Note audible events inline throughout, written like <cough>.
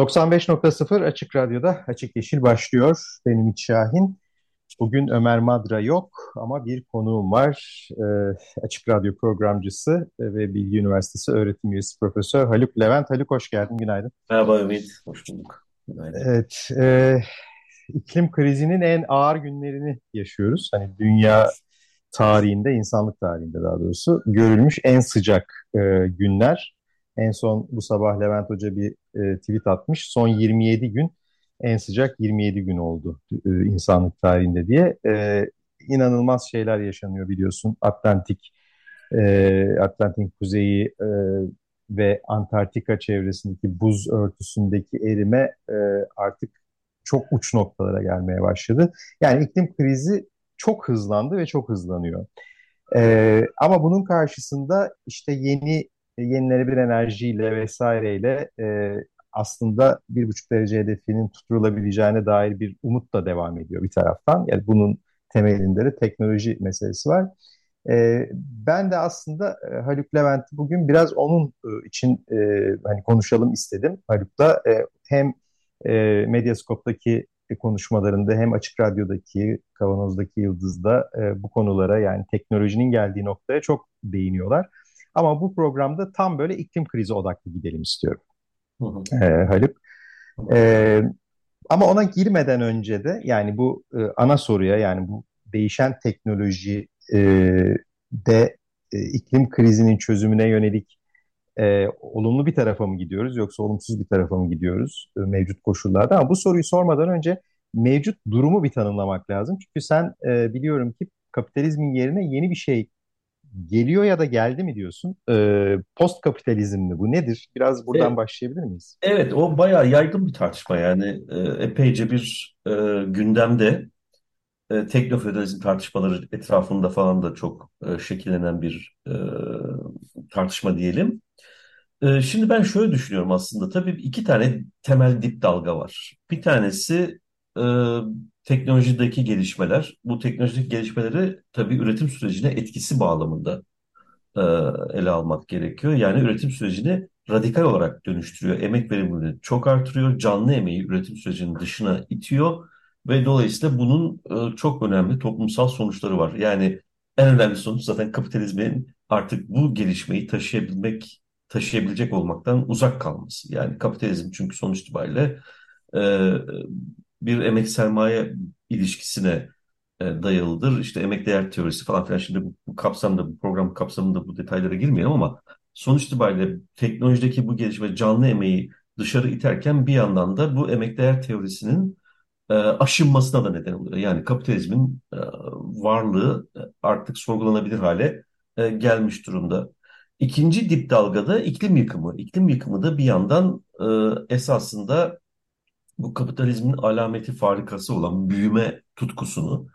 ...95.0 Açık Radyo'da Açık Yeşil başlıyor. Benim Ümit Şahin. Bugün Ömer Madra yok ama bir konuğum var. Ee, Açık Radyo programcısı ve Bilgi Üniversitesi öğretim üyesi Profesör Haluk Levent. Haluk hoş geldin, günaydın. Merhaba Ümit, hoş bulduk. Günaydın. Evet, e, iklim krizinin en ağır günlerini yaşıyoruz. Hani dünya tarihinde, insanlık tarihinde daha doğrusu görülmüş en sıcak e, günler. En son bu sabah Levent Hoca bir e, tweet atmış. Son 27 gün en sıcak 27 gün oldu e, insanlık tarihinde diye. E, inanılmaz şeyler yaşanıyor biliyorsun. Atlantik, e, Atlantik kuzeyi e, ve Antarktika çevresindeki buz örtüsündeki erime e, artık çok uç noktalara gelmeye başladı. Yani iklim krizi çok hızlandı ve çok hızlanıyor. E, ama bunun karşısında işte yeni yenilenebilir enerjiyle vesaireyle e, aslında bir buçuk derece hedefinin tutturulabileceğine dair bir umut da devam ediyor bir taraftan. Yani bunun temelinde de teknoloji meselesi var. E, ben de aslında e, Haluk Levent bugün biraz onun e, için e, hani konuşalım istedim Haluk'la. E, hem e, Medyascope'daki konuşmalarında hem Açık Radyo'daki Kavanoz'daki Yıldız'da e, bu konulara yani teknolojinin geldiği noktaya çok değiniyorlar. Ama bu programda tam böyle iklim krizi odaklı gidelim istiyorum hı hı. E, Haluk. E, ama ona girmeden önce de yani bu e, ana soruya yani bu değişen teknoloji e, de e, iklim krizinin çözümüne yönelik e, olumlu bir tarafa mı gidiyoruz yoksa olumsuz bir tarafa mı gidiyoruz e, mevcut koşullarda? Ama bu soruyu sormadan önce mevcut durumu bir tanımlamak lazım. Çünkü sen e, biliyorum ki kapitalizmin yerine yeni bir şey geliyor ya da geldi mi diyorsun? E, post kapitalizm mi bu nedir? Biraz buradan evet. başlayabilir miyiz? Evet o bayağı yaygın bir tartışma yani e, epeyce bir e, gündemde e, teknofeodalizm tartışmaları etrafında falan da çok e, şekillenen bir e, tartışma diyelim. E, şimdi ben şöyle düşünüyorum aslında. Tabii iki tane temel dip dalga var. Bir tanesi e, teknolojideki gelişmeler. Bu teknolojideki gelişmeleri tabii üretim sürecine etkisi bağlamında e, ele almak gerekiyor. Yani üretim sürecini radikal olarak dönüştürüyor. Emek verimini çok artırıyor. Canlı emeği üretim sürecinin dışına itiyor ve dolayısıyla bunun e, çok önemli toplumsal sonuçları var. Yani en önemli sonuç zaten kapitalizmin artık bu gelişmeyi taşıyabilmek, taşıyabilecek olmaktan uzak kalması. Yani kapitalizm çünkü sonuç itibariyle e, bir emek sermaye ilişkisine e, dayalıdır. İşte emek değer teorisi falan filan şimdi bu, bu kapsamda, bu program kapsamında bu detaylara girmeyelim ama sonuç itibariyle teknolojideki bu gelişme canlı emeği dışarı iterken bir yandan da bu emek değer teorisinin e, aşınmasına da neden oluyor. Yani kapitalizmin e, varlığı e, artık sorgulanabilir hale gelmiş durumda. İkinci dip dalgada iklim yıkımı. İklim yıkımı da bir yandan esasında bu kapitalizmin alameti farikası olan büyüme tutkusunu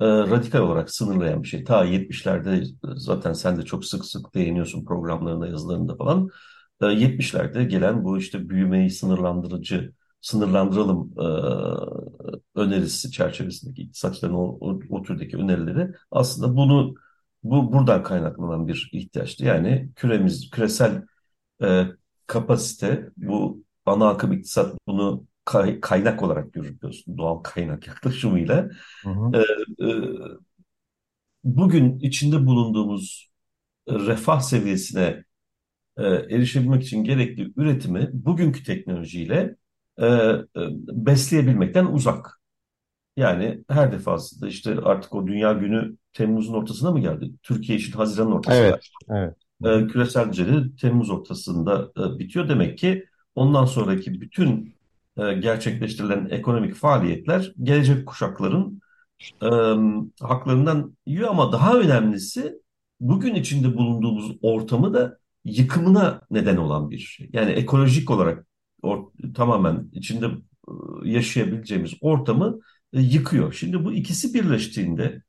radikal olarak sınırlayan bir şey. Ta 70'lerde zaten sen de çok sık sık değiniyorsun programlarında, yazılarında falan. 70'lerde gelen bu işte büyümeyi sınırlandırıcı sınırlandıralım e, önerisi çerçevesindeki iktisatçıların o, o, o türdeki önerileri aslında bunu bu buradan kaynaklanan bir ihtiyaçtı. Yani küremiz küresel e, kapasite bu ana akım iktisat bunu kay, kaynak olarak görüyorsun doğal kaynak <laughs> yaklaşımıyla. Hı hı. E, e, bugün içinde bulunduğumuz refah seviyesine e, erişebilmek için gerekli üretimi bugünkü teknolojiyle e, e, besleyebilmekten uzak. Yani her defasında işte artık o Dünya Günü Temmuz'un ortasına mı geldi? Türkiye için Haziran'ın ortasında. Evet, evet. E, küresel düzeyde Temmuz ortasında e, bitiyor. Demek ki ondan sonraki bütün e, gerçekleştirilen ekonomik faaliyetler gelecek kuşakların e, haklarından yiyor ama daha önemlisi bugün içinde bulunduğumuz ortamı da yıkımına neden olan bir şey. Yani ekolojik olarak or, tamamen içinde e, yaşayabileceğimiz ortamı e, yıkıyor. Şimdi bu ikisi birleştiğinde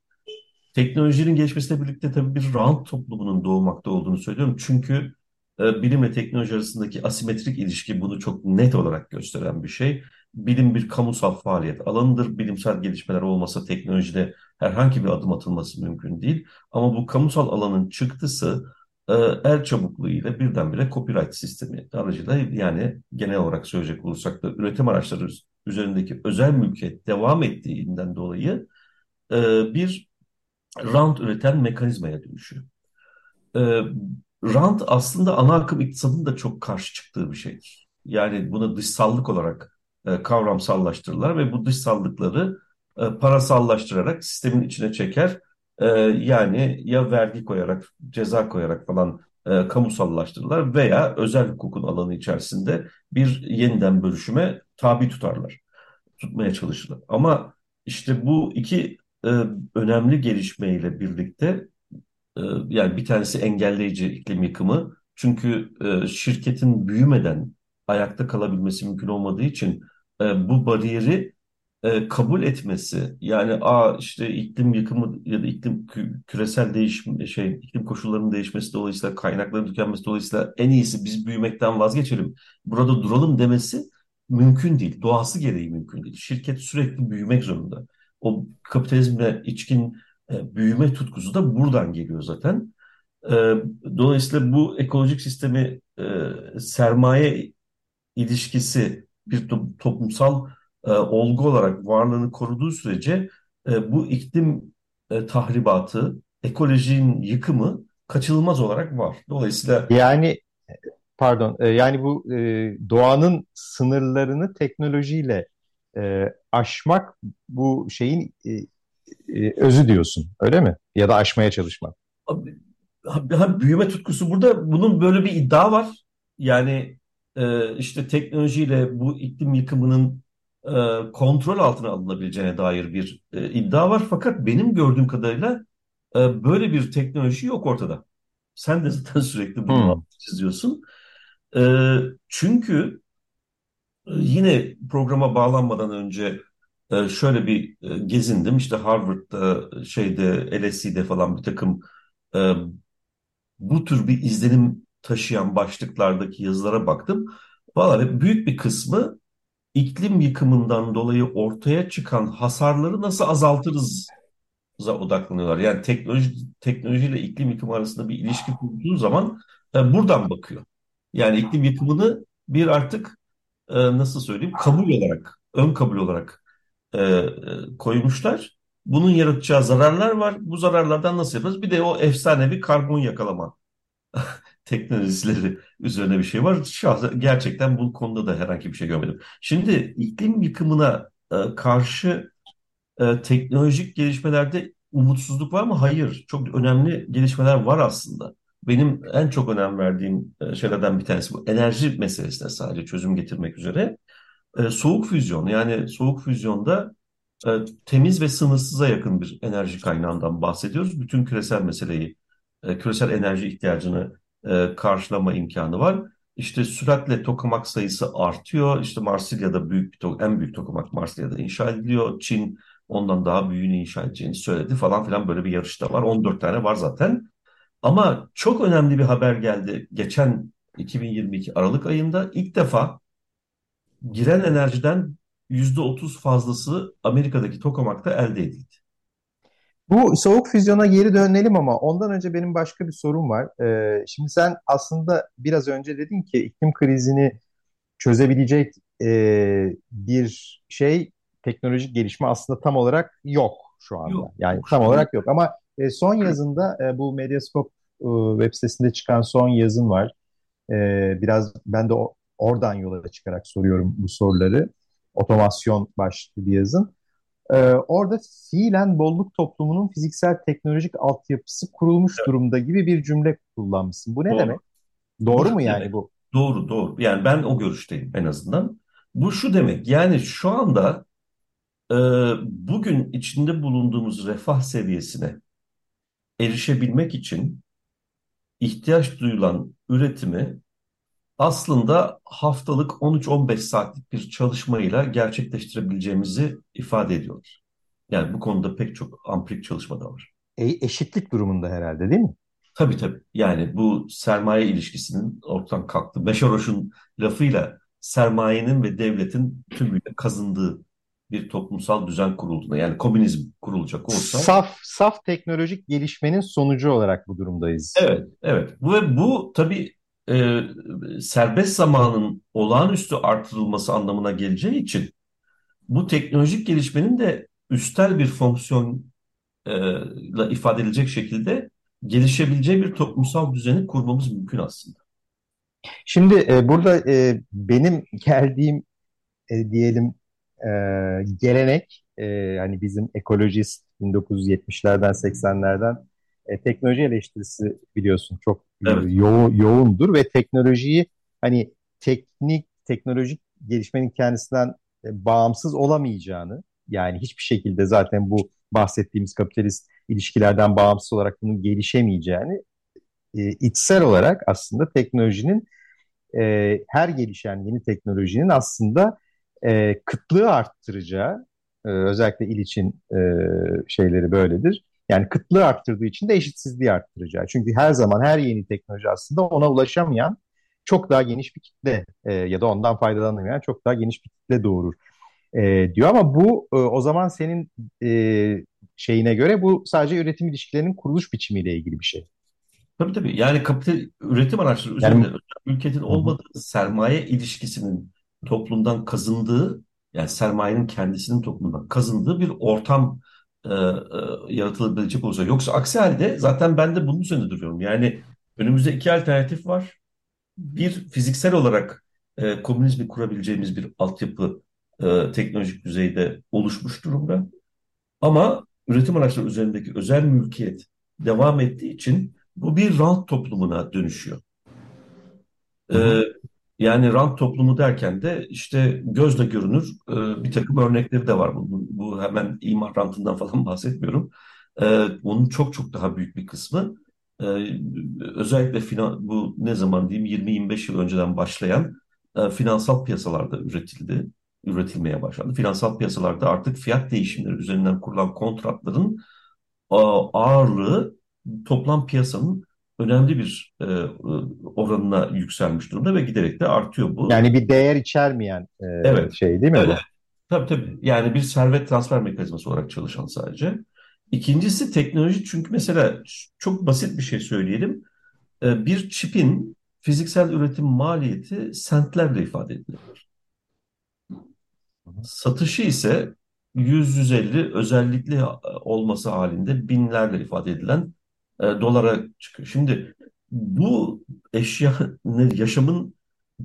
teknolojinin gelişmesiyle birlikte tabii bir rant toplumunun doğmakta olduğunu söylüyorum. Çünkü e, bilimle teknoloji arasındaki asimetrik ilişki bunu çok net olarak gösteren bir şey. Bilim bir kamusal faaliyet alanıdır. Bilimsel gelişmeler olmasa teknolojide herhangi bir adım atılması mümkün değil. Ama bu kamusal alanın çıktısı e, el çabukluğu ile birdenbire copyright sistemi aracılığıyla yani genel olarak söyleyecek olursak da üretim araçları üzerindeki özel mülkiyet devam ettiğinden dolayı e, bir rant üreten mekanizmaya dönüşüyor. Rant aslında ana akım iktisadının da çok karşı çıktığı bir şeydir. Yani bunu dışsallık olarak e, kavramsallaştırırlar ve bu dışsallıkları e, parasallaştırarak sistemin içine çeker. E, yani ya vergi koyarak, ceza koyarak falan e, kamusallaştırırlar veya özel hukukun alanı içerisinde bir yeniden bölüşüme tabi tutarlar. Tutmaya çalışırlar. Ama işte bu iki e, önemli gelişmeyle birlikte yani bir tanesi engelleyici iklim yıkımı. Çünkü e, şirketin büyümeden ayakta kalabilmesi mümkün olmadığı için e, bu bariyeri e, kabul etmesi yani a işte iklim yıkımı ya da iklim kü- küresel değişim şey iklim koşullarının değişmesi dolayısıyla kaynakların tükenmesi dolayısıyla en iyisi biz büyümekten vazgeçelim. Burada duralım demesi mümkün değil. Doğası gereği mümkün değil. Şirket sürekli büyümek zorunda. O kapitalizmle içkin büyüme tutkusu da buradan geliyor zaten. E, dolayısıyla bu ekolojik sistemi e, sermaye ilişkisi bir to toplumsal e, olgu olarak varlığını koruduğu sürece e, bu iklim e, tahribatı, ekolojinin yıkımı kaçınılmaz olarak var. Dolayısıyla Yani pardon e, yani bu e, doğanın sınırlarını teknolojiyle e, aşmak bu şeyin e, e, özü diyorsun öyle mi? Ya da aşmaya çalışmak. Abi, ha- büyüme tutkusu burada bunun böyle bir iddia var. Yani e, işte teknolojiyle bu iklim yıkımının e, kontrol altına alınabileceğine dair bir e, iddia var. Fakat benim gördüğüm kadarıyla e, böyle bir teknoloji yok ortada. Sen de zaten <laughs> sürekli bunu Hmm. çiziyorsun. E, çünkü e, yine programa bağlanmadan önce e, şöyle bir e, gezindim. İşte Harvard'da, şeyde, LSE'de falan bir takım e, bu tür bir izlenim taşıyan başlıklardaki yazılara baktım. Vallahi büyük bir kısmı iklim yıkımından dolayı ortaya çıkan hasarları nasıl azaltırız odaklanıyorlar. Yani teknoloji teknolojiyle iklim yıkımı arasında bir ilişki kurduğu zaman e, buradan bakıyor. Yani iklim yıkımını bir artık e, nasıl söyleyeyim kabul olarak, ön kabul olarak e, e, koymuşlar. Bunun yaratacağı zararlar var. Bu zararlardan nasıl yaparız? Bir de o efsanevi karbon yakalama <laughs> teknolojileri üzerine bir şey var. Şahsen gerçekten bu konuda da herhangi bir şey görmedim. Şimdi iklim yıkımına e, karşı e, teknolojik gelişmelerde umutsuzluk var mı? Hayır. Çok önemli gelişmeler var aslında. Benim en çok önem verdiğim e, şeylerden bir tanesi bu. Enerji meselesine sadece çözüm getirmek üzere. E, soğuk füzyon yani soğuk füzyonda e, temiz ve sınırsıza yakın bir enerji kaynağından bahsediyoruz. Bütün küresel meseleyi, e, küresel enerji ihtiyacını e, karşılama imkanı var. İşte süratle tokamak sayısı artıyor. İşte Marsilya'da büyük bir en büyük tokamak Marsilya'da inşa ediliyor. Çin ondan daha büyüğünü inşa edeceğini söyledi falan filan böyle bir yarışta var. 14 tane var zaten. Ama çok önemli bir haber geldi. Geçen 2022 Aralık ayında ilk defa giren enerjiden %30 fazlası Amerika'daki tokamakta elde edildi. Bu soğuk füzyona geri dönelim ama ondan önce benim başka bir sorum var. Ee, şimdi sen aslında biraz önce dedin ki iklim krizini çözebilecek e, bir şey teknolojik gelişme aslında tam olarak yok şu anda. Yok. Yani tam olarak yok ama e, son yazında e, bu Medyascope e, web sitesinde çıkan son yazın var. E, biraz ben de o, oradan yola çıkarak soruyorum bu soruları. Otomasyon başlıklı bir yazın. E, orada fiilen bolluk toplumunun fiziksel teknolojik altyapısı kurulmuş Evet. durumda gibi bir cümle kullanmışsın. Bu ne Doğru. demek? Doğru Bu mu yani demek. bu? Doğru, doğru. Yani ben o görüşteyim en azından. Bu şu demek. Yani şu anda e, bugün içinde bulunduğumuz refah seviyesine erişebilmek için ihtiyaç duyulan üretimi aslında haftalık 13-15 saatlik bir çalışmayla gerçekleştirebileceğimizi ifade ediyorlar. Yani bu konuda pek çok ampirik çalışma da var. E, eşitlik durumunda herhalde değil mi? Tabii tabii. Yani bu sermaye ilişkisinin ortadan kalktı. Beşaroş'un lafıyla sermayenin ve devletin tümüyle kazındığı bir toplumsal düzen kurulduğuna yani komünizm kurulacak olsa Saf, saf teknolojik gelişmenin sonucu olarak bu durumdayız. evet evet bu ve bu tabii e, serbest zamanın olağanüstü artırılması anlamına geleceği için bu teknolojik gelişmenin de üstel bir fonksiyonla ifade edilecek şekilde gelişebileceği bir toplumsal düzeni kurmamız mümkün aslında. Şimdi e, burada e, benim geldiğim e, diyelim e, gelenek e, hani bizim ekolojist 1970'lerden 80'lerden e, teknoloji eleştirisi biliyorsun çok Evet. yo yoğundur ve teknolojiyi hani teknik teknolojik gelişmenin kendisinden e, bağımsız olamayacağını yani hiçbir şekilde zaten bu bahsettiğimiz kapitalist ilişkilerden bağımsız olarak bunun gelişemeyeceğini e, içsel olarak aslında teknolojinin e, her gelişen yeni teknolojinin aslında e, kıtlığı arttıracağı e, özellikle İliç'in e, şeyleri böyledir. Yani kıtlığı arttırdığı için de eşitsizliği arttıracağı. Çünkü her zaman her yeni teknoloji aslında ona ulaşamayan çok daha geniş bir kitle e, ya da ondan faydalanamayan çok daha geniş bir kitle doğurur e, diyor. Ama bu e, o zaman senin e, şeyine göre bu sadece üretim ilişkilerinin kuruluş biçimiyle ilgili bir şey. Tabii tabii. Yani kapital üretim araçları Yani üzerinde özel mülkiyetin Hı hı. olmadığı sermaye ilişkisinin toplumdan kazındığı yani sermayenin kendisinin toplumdan kazındığı bir ortam e, e, yaratılabilecek olsa. Yoksa aksi halde zaten ben de bunun üzerinde duruyorum. Yani önümüzde iki alternatif var. Bir fiziksel olarak e, komünizmi kurabileceğimiz bir altyapı e, teknolojik düzeyde oluşmuş durumda. Ama üretim araçları üzerindeki özel mülkiyet devam ettiği için bu bir rant toplumuna dönüşüyor. Ee, yani rant toplumu derken de işte gözle görünür e, bir takım örnekleri de var. Bu, bu hemen imar rantından <laughs> falan bahsetmiyorum. Ee, onun çok çok daha büyük bir kısmı e, özellikle finan, bu ne zaman diyeyim 20-25 yıl önceden başlayan e, finansal piyasalarda üretildi, üretilmeye başlandı. Finansal piyasalarda artık fiyat değişimleri üzerinden kurulan kontratların a- ağırlığı toplam piyasanın önemli bir e, oranına yükselmiş durumda ve giderek de artıyor bu. Yani bir değer içermeyen e, Evet, şey değil mi evet, bu? Tabii tabii. Yani bir servet transfer mekanizması olarak çalışan sadece. İkincisi teknoloji çünkü mesela çok basit bir şey söyleyelim. E, bir çipin fiziksel üretim maliyeti sentlerle ifade hı. Satışı ise 100-150 özellikle olması halinde binlerle ifade edilen e, dolara çıkıyor. Şimdi bu eşya yaşamın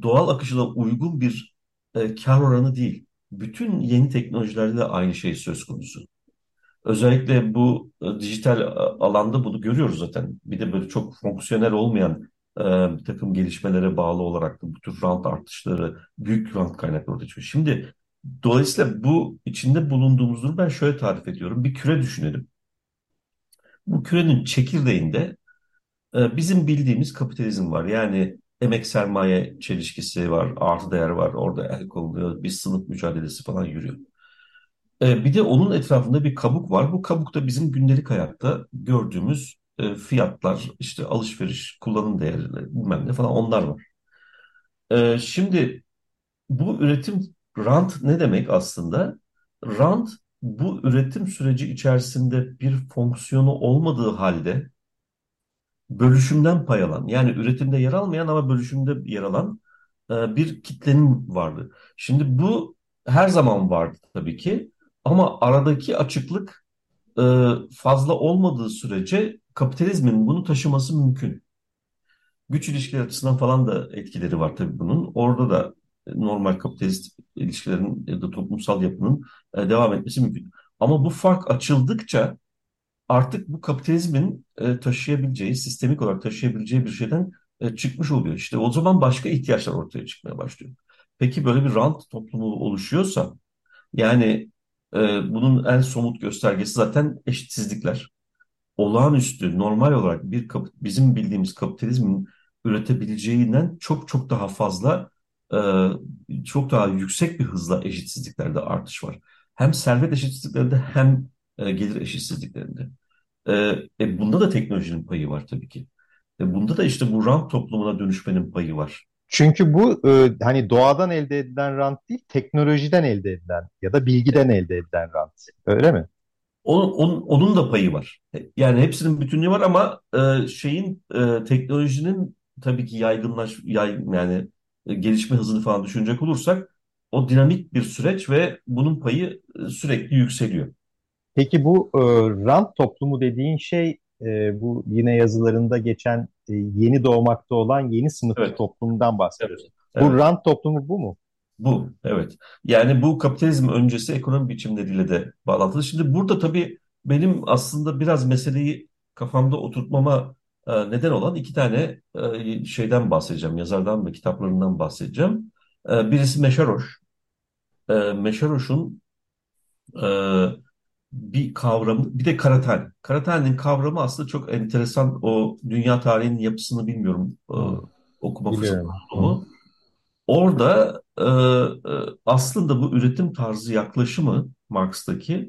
doğal akışına uygun bir e, kar oranı değil. Bütün yeni teknolojilerde de aynı şey söz konusu. Özellikle bu e, dijital e, alanda bunu görüyoruz zaten. Bir de böyle çok fonksiyonel olmayan e, bir takım gelişmelere bağlı olarak da bu tür rant artışları, büyük rant kaynakları ortaya çıkıyor. Şimdi dolayısıyla bu içinde bulunduğumuz durum ben şöyle tarif ediyorum. Bir küre düşünelim. Bu kürenin çekirdeğinde e, bizim bildiğimiz kapitalizm var. Yani emek sermaye çelişkisi var, artı değer var. Orada el konuluyor, bir sınıf mücadelesi falan yürüyor. E, bir de onun etrafında bir kabuk var. Bu kabukta bizim gündelik hayatta gördüğümüz e, fiyatlar, işte alışveriş, kullanım değerleri, bilmem ne falan onlar var. Şimdi bu üretim rant ne demek aslında? Rant bu üretim süreci içerisinde bir fonksiyonu olmadığı halde bölüşümden pay alan yani üretimde yer almayan ama bölüşümde yer alan e, bir kitlenin varlığı. Şimdi bu her zaman vardı tabii ki ama aradaki açıklık e, fazla olmadığı sürece kapitalizmin bunu taşıması mümkün. Güç ilişkileri açısından falan da etkileri var tabii bunun. Orada da normal kapitalist ilişkilerin ya da toplumsal yapının e, devam etmesi mümkün. Ama bu fark açıldıkça artık bu kapitalizmin e, taşıyabileceği, sistemik olarak taşıyabileceği bir şeyden e, çıkmış oluyor. İşte o zaman başka ihtiyaçlar ortaya çıkmaya başlıyor. Peki böyle bir rant toplumu oluşuyorsa, yani bunun en somut göstergesi zaten eşitsizlikler. olağanüstü, normal olarak bir bizim bildiğimiz kapitalizmin üretebileceğinden çok çok daha fazla, e, çok daha yüksek bir hızla eşitsizliklerde artış var. Hem servet eşitsizliklerinde hem e, gelir eşitsizliklerinde. E, e, bunda da teknolojinin payı var tabii ki. E, bunda da işte bu rant toplumuna dönüşmenin payı var. Çünkü bu e, hani doğadan elde edilen rant değil, teknolojiden elde edilen ya da bilgiden elde edilen rant. Öyle mi? Onun, onun, onun da payı var. Yani hepsinin bütünlüğü var ama e, şeyin e, teknolojinin tabii ki yaygınlaş yay, yani e, gelişme hızını falan düşünecek olursak o dinamik bir süreç ve bunun payı e, sürekli yükseliyor. Peki bu e, rant toplumu dediğin şey e, bu yine yazılarında geçen e, yeni doğmakta olan yeni sınıflı Evet, toplumundan bahsediyorsun. evet, Bu evet. rant toplumu bu mu? Bu, evet. Yani bu kapitalizm öncesi ekonomi biçimleriyle de bağlantılı. Şimdi burada tabii benim aslında biraz meseleyi kafamda oturtmama e, neden olan iki tane e, şeyden bahsedeceğim. Yazardan ve kitaplarından bahsedeceğim. E, birisi Meşaroş. E, Meşaroş'un e, bir kavramı, bir de Karatani. Karatani'nin kavramı aslında çok enteresan. O dünya tarihinin yapısını bilmiyorum. E, okuma fırsatı mu? Orada aslında bu üretim tarzı yaklaşımı Marx'taki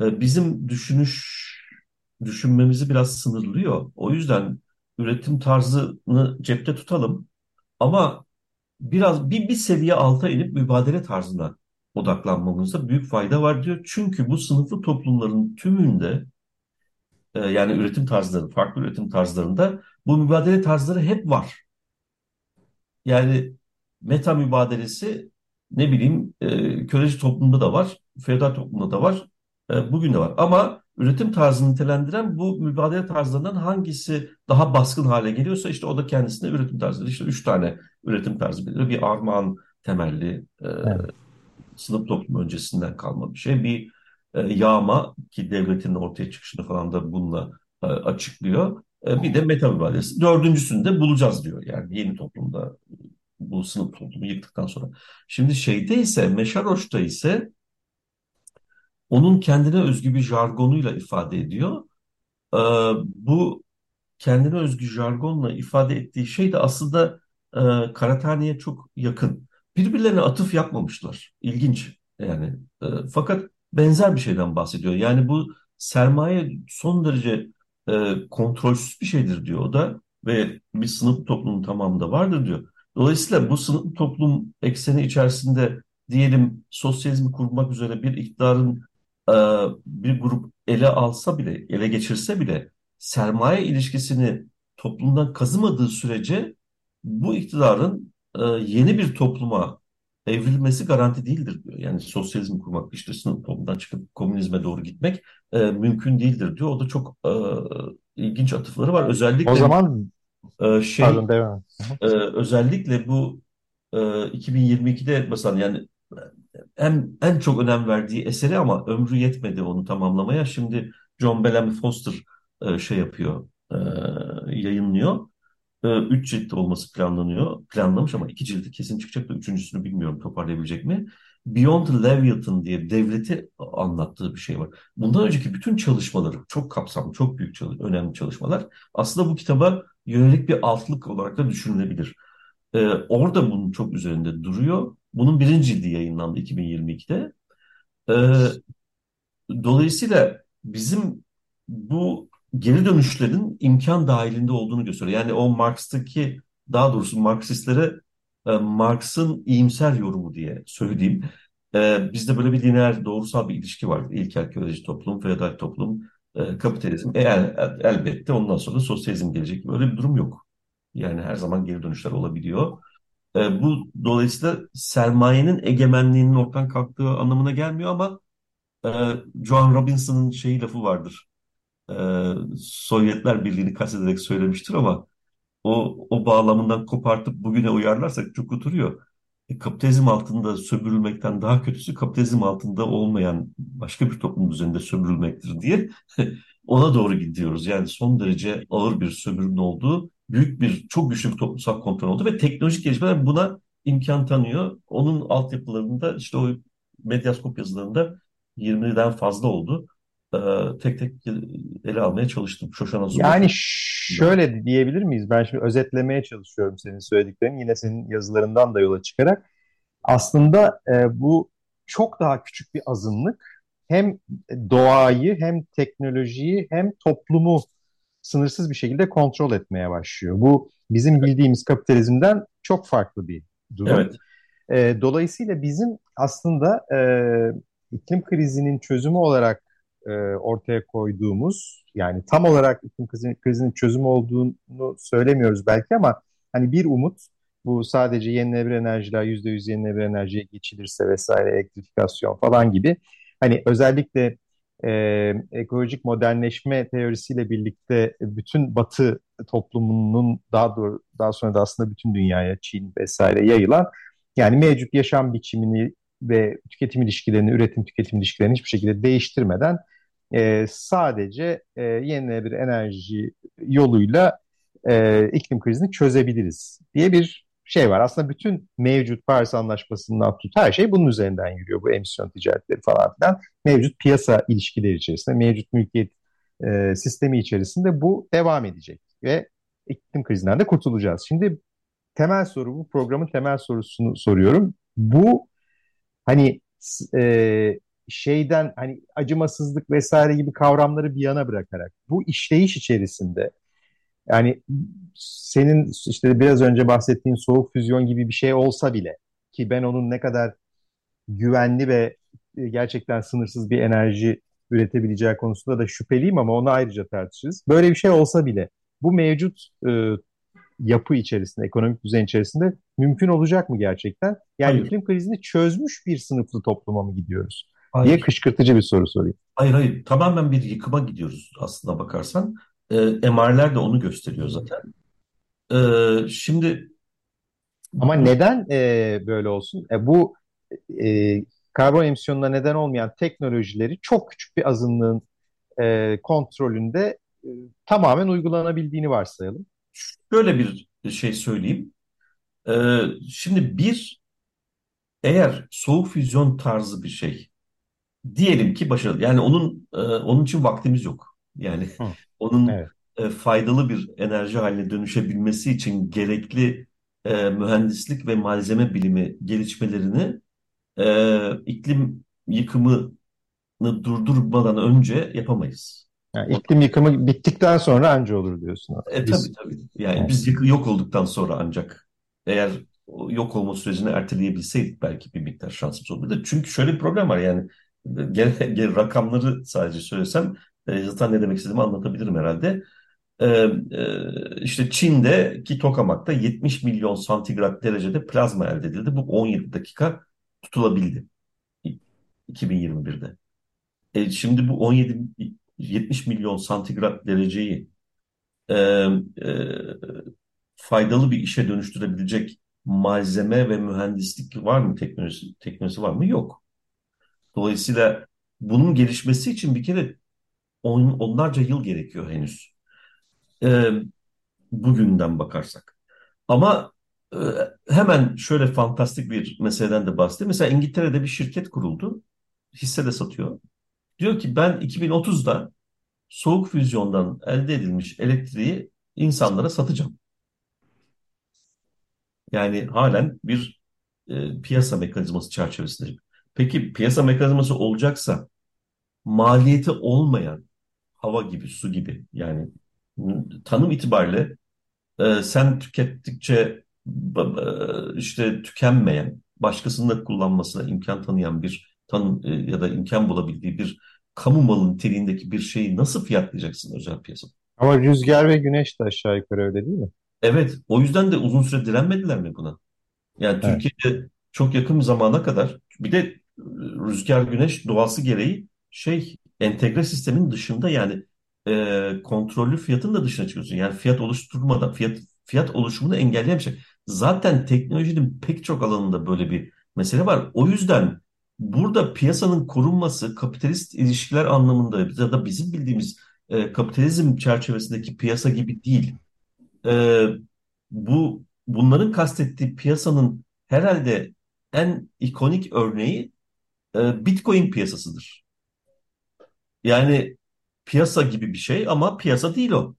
bizim düşünüş düşünmemizi biraz sınırlıyor. O yüzden üretim tarzını cepte tutalım ama biraz bir, bir seviye alta inip mübadele tarzına odaklanmamızda büyük fayda var diyor. Çünkü bu sınıflı toplumların tümünde e, yani üretim tarzları, farklı üretim tarzlarında bu mübadele tarzları hep var. Yani meta mübadelesi ne bileyim e, köleci toplumda da var, feodal toplumda da var, e, bugün de var. Ama üretim tarzını nitelendiren bu mübadele tarzlarından hangisi daha baskın hale geliyorsa işte o da kendisine üretim tarzı. İşte üç tane üretim tarzı belirliyor. Bir armağan temelli e, Evet. sınıf toplum öncesinden kalma bir şey. Bir e, yağma ki devletin ortaya çıkışını falan da bununla e, açıklıyor. E, bir de meta mübadelesi. Dördüncüsünü de bulacağız diyor. Yani yeni toplumda bu sınıf toplumu yıktıktan sonra. Şimdi şeyde ise Meşaroş'ta ise onun kendine özgü bir jargonuyla ifade ediyor. Ee, bu kendine özgü jargonla ifade ettiği şey de aslında e, Karatani'ye çok yakın. Birbirlerine atıf yapmamışlar. İlginç yani. E, fakat benzer bir şeyden bahsediyor. Yani bu sermaye son derece e, kontrolsüz bir şeydir diyor o da ve bir sınıf toplumun tamamında vardır diyor. Dolayısıyla bu sınıf toplum ekseni içerisinde diyelim sosyalizmi kurmak üzere bir iktidarın e, bir grup ele alsa bile, ele geçirse bile sermaye ilişkisini toplumdan kazımadığı sürece bu iktidarın e, yeni bir topluma evrilmesi garanti değildir diyor. Yani sosyalizm kurmak, işte sınıf toplumdan çıkıp komünizme doğru gitmek e, mümkün değildir diyor. O da çok e, ilginç atıfları var. O Özellikle zaman e, şey pardon devam. ee, özellikle bu e, 2022'de mesela yani en, en çok önem verdiği eseri ama ömrü yetmedi onu tamamlamaya. Şimdi John Bellamy Foster e, şey yapıyor, e, yayınlıyor. E, üç cilt olması planlanıyor, planlamış ama iki cildi kesin çıkacak da üçüncüsünü bilmiyorum toparlayabilecek mi? Beyond Leviathan diye devleti anlattığı bir şey var. Bundan önceki bütün çalışmaları çok kapsamlı, çok büyük çalış önemli çalışmalar aslında bu kitaba yönelik bir altlık olarak da düşünülebilir. Ee, orada bunun çok üzerinde duruyor. Bunun birinci cildi yayınlandı 2022'de. Ee, dolayısıyla bizim bu geri dönüşlerin imkan dahilinde olduğunu gösteriyor. Yani o Marx'taki daha doğrusu Marksistlere e, Marx'ın iyimser yorumu diye söyleyeyim. E, bizde böyle bir lineer doğrusal bir ilişki var. İlkel köleci toplum, feodal toplum, e, kapitalizm. E, el- elbette ondan sonra sosyalizm gelecek. Böyle bir durum yok. Yani her zaman geri dönüşler olabiliyor. E, bu dolayısıyla sermayenin egemenliğinin ortadan kalktığı anlamına gelmiyor ama e, Joan Robinson'ın şeyi lafı vardır. E, Sovyetler Birliği'ni kastederek söylemiştir ama o, o bağlamından kopartıp bugüne uyarlarsak çok oturuyor. E, kapitalizm altında sömürülmekten daha kötüsü kapitalizm altında olmayan başka bir toplum düzeninde sömürülmektir diye <laughs> ona doğru gidiyoruz. Yani son derece ağır bir sömürünün olduğu, büyük bir, çok güçlü bir toplumsal kontrol oldu ve teknolojik gelişmeler buna imkan tanıyor. Onun altyapılarında işte o medyaskop yazılarında 20'den fazla oldu. e, tek tek ele almaya çalıştım. Şoşan Azul. Yani şöyle diyebilir miyiz? Ben şimdi özetlemeye çalışıyorum senin söylediklerini. Yine senin yazılarından da yola çıkarak. Aslında e, bu çok daha küçük bir azınlık hem doğayı hem teknolojiyi hem toplumu sınırsız bir şekilde kontrol etmeye başlıyor. Bu bizim bildiğimiz kapitalizmden çok farklı bir durum. Evet. E, dolayısıyla bizim aslında e, iklim krizinin çözümü olarak e, ortaya koyduğumuz yani tam olarak iklim krizinin, krizinin çözümü olduğunu söylemiyoruz belki ama hani bir umut bu sadece yenilenebilir enerjiler yüzde yüz yenilenebilir enerjiye geçilirse vesaire elektrifikasyon falan gibi hani özellikle e, ekolojik modernleşme teorisiyle birlikte bütün Batı toplumunun daha doğru, daha sonra da aslında bütün dünyaya Çin vesaire yayılan yani mevcut yaşam biçimini ve tüketim ilişkilerini, üretim tüketim ilişkilerini hiçbir şekilde değiştirmeden e, sadece e, yenilenebilir enerji yoluyla e, iklim krizini çözebiliriz diye bir şey var. Aslında bütün mevcut Paris Anlaşması'ndan tut her şey bunun üzerinden yürüyor. Bu emisyon ticaretleri falan filan. Mevcut piyasa ilişkileri içerisinde, mevcut mülkiyet e, sistemi içerisinde bu devam edecek. Ve iklim krizinden de kurtulacağız. Şimdi temel soru, bu programın temel sorusunu soruyorum. Bu hani e, şeyden hani acımasızlık vesaire gibi kavramları bir yana bırakarak bu işleyiş içerisinde yani senin işte biraz önce bahsettiğin soğuk füzyon gibi bir şey olsa bile ki ben onun ne kadar güvenli ve e, gerçekten sınırsız bir enerji üretebileceği konusunda da şüpheliyim ama onu ayrıca tartışırız. Böyle bir şey olsa bile bu mevcut e, yapı içerisinde, ekonomik düzen içerisinde mümkün olacak mı gerçekten? Yani hayır. iklim krizini çözmüş bir sınıflı topluma mı gidiyoruz? Hayır. diye kışkırtıcı bir soru sorayım. Hayır hayır tamamen bir yıkıma gidiyoruz aslında bakarsan. E, MR'ler de onu gösteriyor zaten. E, şimdi ama neden e, böyle olsun? E, bu e, karbon emisyonuna neden olmayan teknolojileri çok küçük bir azınlığın e, kontrolünde e, tamamen uygulanabildiğini varsayalım. Şöyle bir şey söyleyeyim. E, şimdi bir eğer soğuk füzyon tarzı bir şey diyelim ki başarılı. Yani onun e, onun için vaktimiz yok. Yani Hı, onun evet. e, faydalı bir enerji haline dönüşebilmesi için gerekli e, mühendislik ve malzeme bilimi gelişmelerini e, iklim yıkımını durdurmadan önce yapamayız. Yani iklim yıkımı bittikten sonra anca olur diyorsun. E, biz... Tabii tabii. Yani evet. biz yok olduktan sonra ancak eğer yok olma sürecini erteleyebilseydik belki bir miktar şansımız olurdu. Çünkü şöyle bir problem var yani gel, gel rakamları sadece söylesem e, zaten ne demek istediğimi anlatabilirim herhalde. E, e, işte Çin'deki tokamakta 70 milyon santigrat derecede plazma elde edildi. Bu 17 dakika tutulabildi 2021'de. E, şimdi bu 17 70 milyon santigrat dereceyi e, e, faydalı bir işe dönüştürebilecek malzeme ve mühendislik var mı teknolojisi, teknolojisi var mı? Yok. Dolayısıyla bunun gelişmesi için bir kere on, onlarca yıl gerekiyor henüz. E, bugünden bakarsak. Ama e, hemen şöyle fantastik bir meseleden de bahsedeyim. Mesela İngiltere'de bir şirket kuruldu. Hisse de satıyor. Diyor ki ben 2030'da soğuk füzyondan elde edilmiş elektriği insanlara satacağım. Yani halen bir e, piyasa mekanizması çerçevesinde. Peki piyasa mekanizması olacaksa maliyeti olmayan hava gibi, su gibi yani tanım itibariyle e, sen tükettikçe e, işte tükenmeyen, başkasının da kullanmasına imkan tanıyan bir tanım e, ya da imkan bulabildiği bir kamu malı niteliğindeki bir şeyi nasıl fiyatlayacaksın özel piyasada? Ama rüzgar ve güneş de aşağı yukarı öyle değil mi? Evet, o yüzden de uzun süre direnmediler mi buna? Yani evet. Türkiye'de çok yakın zamana kadar bir de rüzgar güneş doğası gereği şey entegre sistemin dışında yani e, kontrollü fiyatın da dışına çıkıyorsun. Yani fiyat oluşturmadan fiyat fiyat oluşumunu engelleyen bir şey. Zaten teknolojinin pek çok alanında böyle bir mesele var. O yüzden burada piyasanın korunması kapitalist ilişkiler anlamında ya da bizim bildiğimiz e, kapitalizm çerçevesindeki piyasa gibi değil. E, bu bunların kastettiği piyasanın herhalde en ikonik örneği e, Bitcoin piyasasıdır. Yani piyasa gibi bir şey ama piyasa değil o.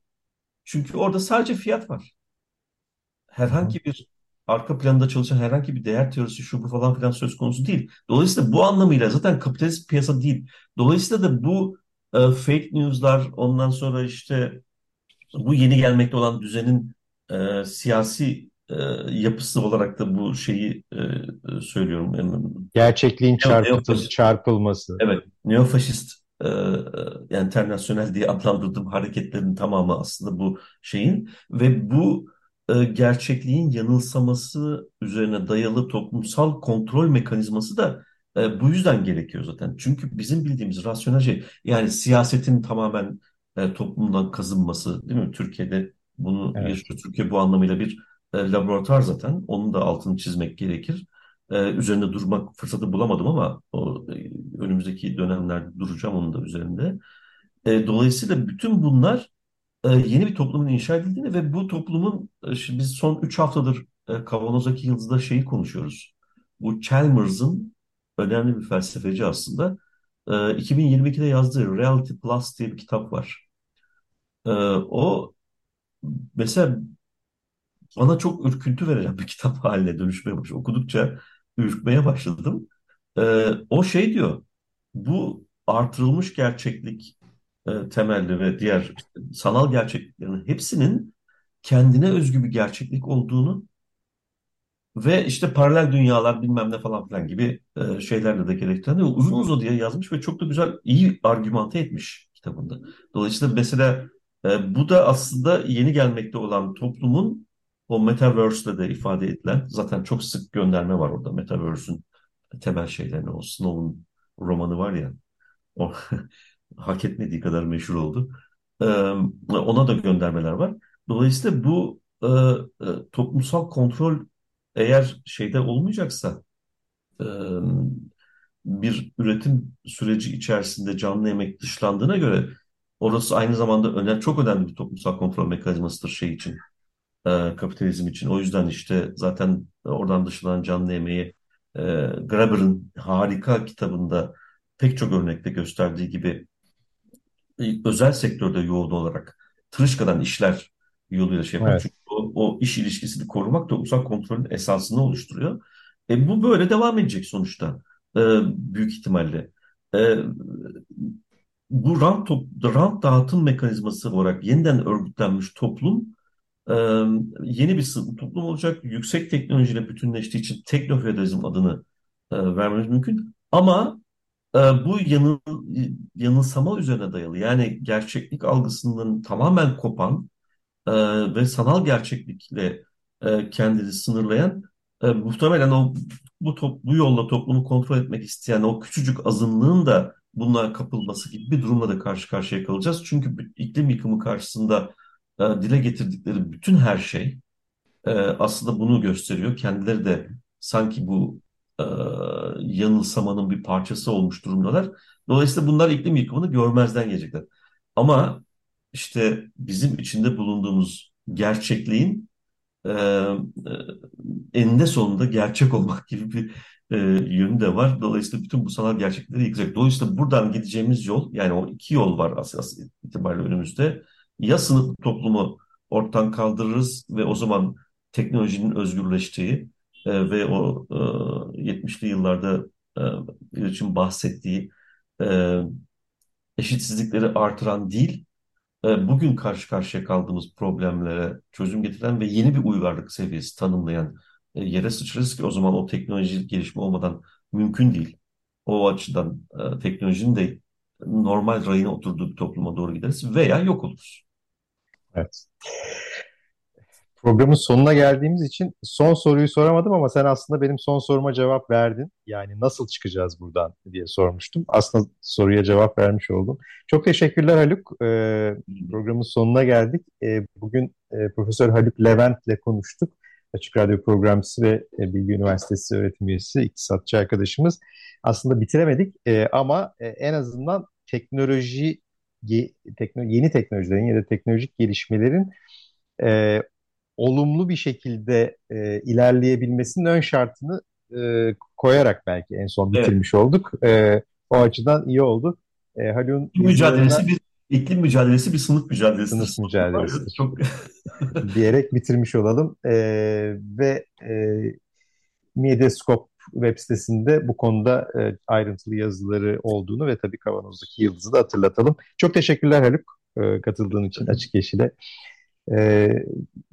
Çünkü orada sadece fiyat var. Herhangi bir arka planda çalışan herhangi bir değer teorisi şu bu falan filan söz konusu değil. Dolayısıyla bu anlamıyla zaten kapitalist piyasa değil. Dolayısıyla da bu e, fake news'lar ondan sonra işte bu yeni gelmekte olan düzenin e, siyasi e, yapısı olarak da bu şeyi e, e, söylüyorum. Gerçekliğin çarpıtı, çarpılması. evet, neofaşist e, e, internasyonel diye adlandırdığım hareketlerin tamamı aslında bu şeyin ve bu e, gerçekliğin yanılsaması üzerine dayalı toplumsal kontrol mekanizması da e, bu yüzden gerekiyor zaten. Çünkü bizim bildiğimiz rasyonel şey yani siyasetin tamamen e, toplumdan kazınması değil mi? Türkiye'de bunu Evet. yaşıyor. Türkiye bu anlamıyla bir e, laboratuvar zaten. Onun da altını çizmek gerekir. E, üzerinde durmak fırsatı bulamadım ama o, e, önümüzdeki dönemlerde duracağım onun da üzerinde. E, dolayısıyla bütün bunlar e, yeni bir toplumun inşa edildiğini ve bu toplumun e, biz son 3 haftadır e, Kavanozdaki Yıldız'da şeyi konuşuyoruz. Bu Chalmers'ın önemli bir felsefeci aslında. E, 2022'de yazdığı Reality Plus diye bir kitap var. E, o mesela bana çok ürküntü veren bir kitap haline dönüşmeye başladı. Okudukça ürkmeye başladım. E, o şey diyor, bu artırılmış gerçeklik e, temelli ve diğer sanal gerçekliklerin hepsinin kendine özgü bir gerçeklik olduğunu ve işte paralel dünyalar bilmem ne falan filan gibi e, şeylerle de gerektiren uzun uzun diye yazmış ve çok da güzel, iyi argümante etmiş kitabında. Dolayısıyla mesela e, bu da aslında yeni gelmekte olan toplumun o Metaverse'le de ifade edilen zaten çok sık gönderme var orada Metaverse'ün temel şeylerine o Snow'un romanı var ya o <laughs> hak etmediği kadar meşhur oldu. Ee, ona da göndermeler var. Dolayısıyla bu e, e, toplumsal kontrol eğer şeyde olmayacaksa e, bir üretim süreci içerisinde canlı emek dışlandığına göre orası aynı zamanda önemli, çok önemli bir toplumsal kontrol mekanizmasıdır şey için, e, kapitalizm için. O yüzden işte zaten oradan dışlanan canlı emeği e, Graeber'ın harika kitabında pek çok örnekte gösterdiği gibi özel sektörde yoğun olarak tırışkadan işler yoluyla şey yapmak. Evet. Çünkü o, o iş ilişkisini korumak toplumsal kontrolün esasını oluşturuyor. E, bu böyle devam edecek sonuçta e, büyük ihtimalle. E, bu rant, top, rant dağıtım mekanizması olarak yeniden örgütlenmiş toplum e, yeni bir toplum olacak. Yüksek teknolojiyle bütünleştiği için teknofeodalizm adını e, vermemiz mümkün. Ama e, bu yanıl, yanılsama üzerine dayalı. Yani gerçeklik algısının tamamen kopan e, ve sanal gerçeklikle e, kendini sınırlayan e, muhtemelen o bu, top, bu yolla toplumu kontrol etmek isteyen o küçücük azınlığın da bunlara kapılması gibi bir durumla da karşı karşıya kalacağız. Çünkü iklim yıkımı karşısında e, dile getirdikleri bütün her şey e, aslında bunu gösteriyor. Kendileri de sanki bu e, yanılsamanın bir parçası olmuş durumdalar. Dolayısıyla bunlar iklim yıkımını görmezden gelecekler. Ama işte bizim içinde bulunduğumuz gerçekliğin e, eninde sonunda gerçek olmak gibi bir e, yönü de var. Dolayısıyla bütün bu sanal gerçekleri yıkacak. Dolayısıyla buradan gideceğimiz yol yani o iki yol var asıl itibariyle önümüzde. Ya sınıf toplumu ortadan kaldırırız ve o zaman teknolojinin özgürleştiği e, ve o e, 70'li yıllarda e, için bahsettiği e, eşitsizlikleri artıran değil, e, bugün karşı karşıya kaldığımız problemlere çözüm getiren ve yeni bir uygarlık seviyesi tanımlayan e, yere sıçrarız ki o zaman o teknolojik gelişme olmadan mümkün değil. O açıdan e, teknolojinin de normal rayına oturduğu bir topluma doğru gideriz veya yok oluruz. Programın sonuna geldiğimiz için son soruyu soramadım ama sen aslında benim son soruma cevap verdin. Yani nasıl çıkacağız buradan diye sormuştum. Aslında soruya cevap vermiş oldum. Çok teşekkürler Haluk. Ee, programın sonuna geldik. Ee, bugün e, Profesör Haluk Levent'le konuştuk. Açık Radyo Programcısı ve e, Bilgi Üniversitesi öğretim üyesi, iktisatçı arkadaşımız. Aslında bitiremedik e, ama e, en azından teknoloji, ye, tekno, yeni teknolojilerin ya da teknolojik gelişmelerin e, olumlu bir şekilde e, ilerleyebilmesinin ön şartını e, koyarak belki en son Evet. bitirmiş olduk. E, o açıdan iyi oldu. E, Haluk'un mücadelesi bir iklim mücadelesi bir sınıf mücadelesi. Sınıf mücadelesi. <laughs> Çok <laughs> diyerek bitirmiş olalım. E, ve e, Medyascope web sitesinde bu konuda e, ayrıntılı yazıları olduğunu ve tabii kavanozdaki yıldızı da hatırlatalım. Çok teşekkürler Haluk e, katıldığın için Açık Yeşil'e. E,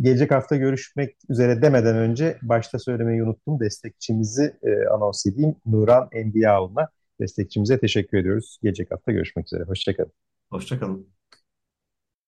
gelecek hafta görüşmek üzere demeden önce başta söylemeyi unuttum. Destekçimizi anons edeyim. Nuran Enbiyaoğlu'na destekçimize teşekkür ediyoruz. Gelecek hafta görüşmek üzere. Hoşçakalın. Hoşçakalın.